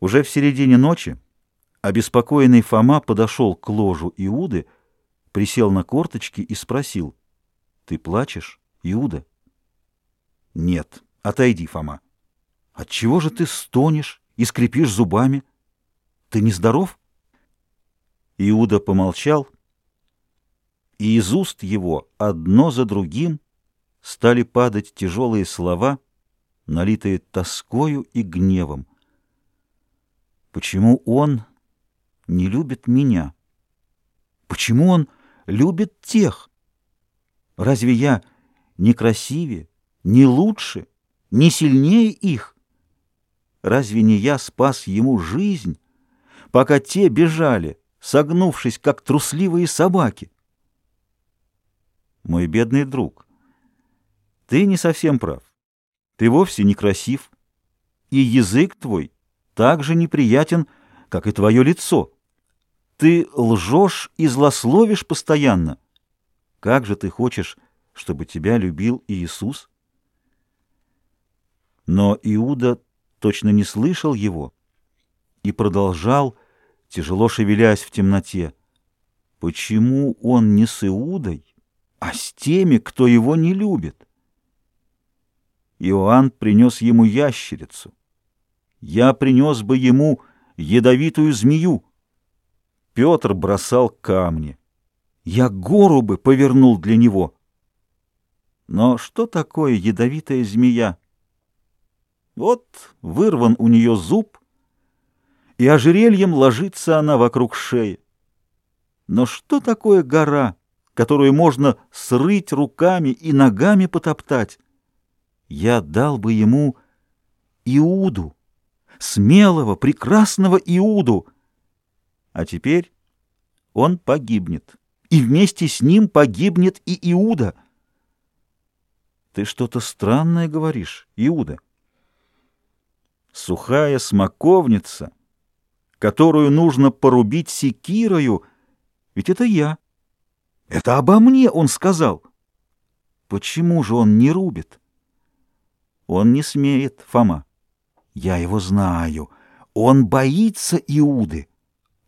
Уже в середине ночи обеспокоенный Фома подошел к ложу Иуды, присел на корточки и спросил, «Ты плачешь, Иуда?» «Нет, отойди, Фома. Отчего же ты стонешь и скрипишь зубами? Ты нездоров?» Иуда помолчал, и из уст его одно за другим стали падать тяжелые слова, налитые тоскою и гневом. Почему он не любит меня? Почему он любит тех? Разве я не красивее, не лучше, не сильнее их? Разве не я спас ему жизнь, пока те бежали, согнувшись, как трусливые собаки? Мой бедный друг, ты не совсем прав. Ты вовсе не красив, и язык твой — так же неприятен, как и твое лицо. Ты лжешь и злословишь постоянно. Как же ты хочешь, чтобы тебя любил Иисус? Но Иуда точно не слышал его и продолжал, тяжело шевелясь в темноте. Почему он не с Иудой, а с теми, кто его не любит? Иоанн принес ему ящерицу я принес бы ему ядовитую змею. Петр бросал камни. Я гору бы повернул для него. Но что такое ядовитая змея? Вот вырван у нее зуб, и ожерельем ложится она вокруг шеи. Но что такое гора, которую можно срыть руками и ногами потоптать? Я дал бы ему Иуду смелого, прекрасного Иуду. А теперь он погибнет, и вместе с ним погибнет и Иуда. Ты что-то странное говоришь, Иуда. Сухая смоковница, которую нужно порубить секирою, ведь это я. Это обо мне он сказал. Почему же он не рубит? Он не смеет, Фома. Я его знаю. Он боится Иуды.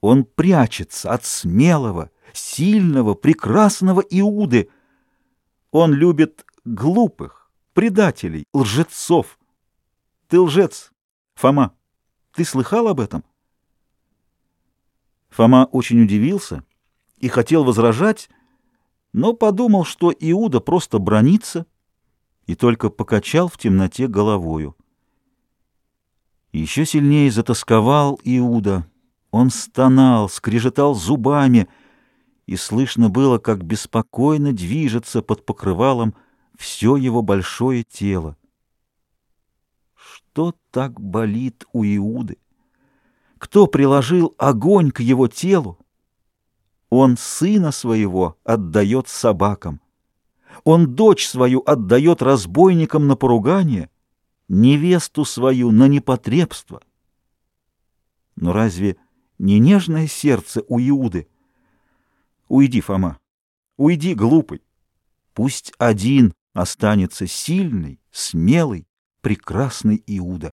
Он прячется от смелого, сильного, прекрасного Иуды. Он любит глупых, предателей, лжецов. Ты лжец, Фома. Ты слыхал об этом? Фома очень удивился и хотел возражать, но подумал, что Иуда просто бронится, и только покачал в темноте головою. Еще сильнее затасковал Иуда. Он стонал, скрежетал зубами, и слышно было, как беспокойно движется под покрывалом все его большое тело. Что так болит у Иуды? Кто приложил огонь к его телу? Он сына своего отдает собакам. Он дочь свою отдает разбойникам на поругание — невесту свою на непотребство. Но разве не нежное сердце у Иуды? Уйди, Фома, уйди, глупый. Пусть один останется сильный, смелый, прекрасный Иуда.